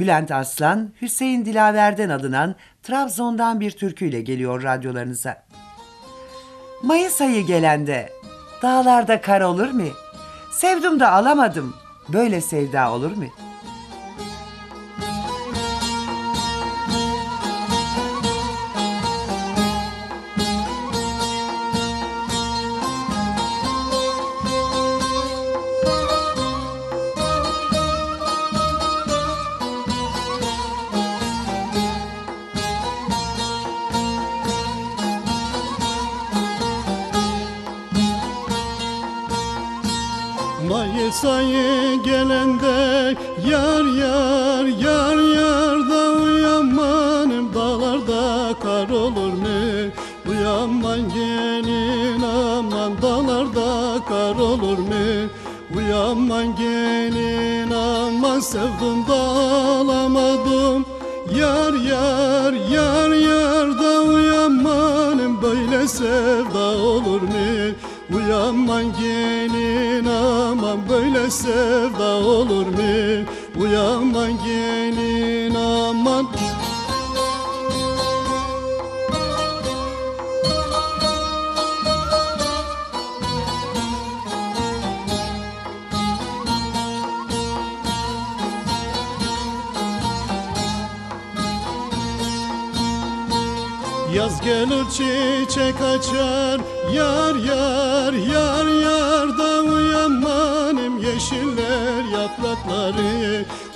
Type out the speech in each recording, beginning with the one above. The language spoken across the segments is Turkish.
Bülent Aslan, Hüseyin Dilaver'den alınan Trabzon'dan bir türküyle geliyor radyolarınıza. Mayıs ayı gelende dağlarda kar olur mu? Sevdim de alamadım. Böyle sevda olur mu? Mayıs ayı gelende yar yar yar yar da uyanmanım dağlarda kar olur mu? Uyanman gelin aman dağlarda kar olur mu? Uyanman gelin aman sevdim da alamadım Yar yar yar yar da uyanmanım böyle sevda olur mu? Uyanman gelin aman böyle sevda olur mu? Uyanman gelin aman Yaz gelir çiçek açar Yar yar yar yar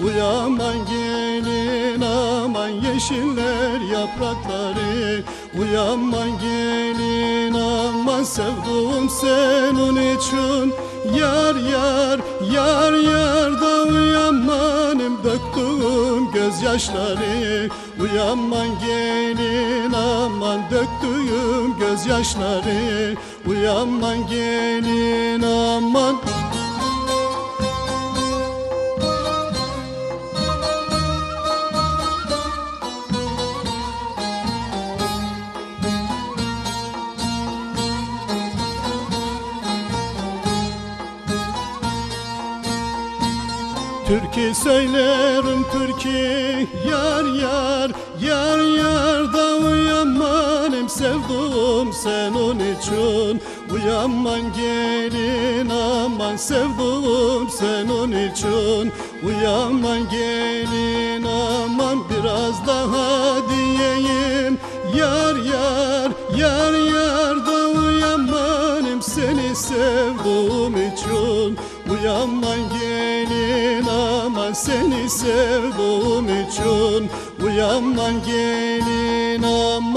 Uyanman gelin aman Yeşiller yaprakları. Uyanman gelin aman Sevduğum senin için. Yar yar yar yar da uyanmanım Döktüğüm gözyaşları. Uyanman gelin aman Döktüğüm gözyaşları. Uyanman gelin aman Türkü söylerim türkü yar yar yar yar da uyanmanım sevdum senin için Uyanman gelin. Aman sevdum senin için Uyanman gelin. Aman biraz daha diyeyim. Yar yar yar yar da uyanmanım seni sevduğum için Uyanman gelin seni sevduğum için Uyanman gelin aman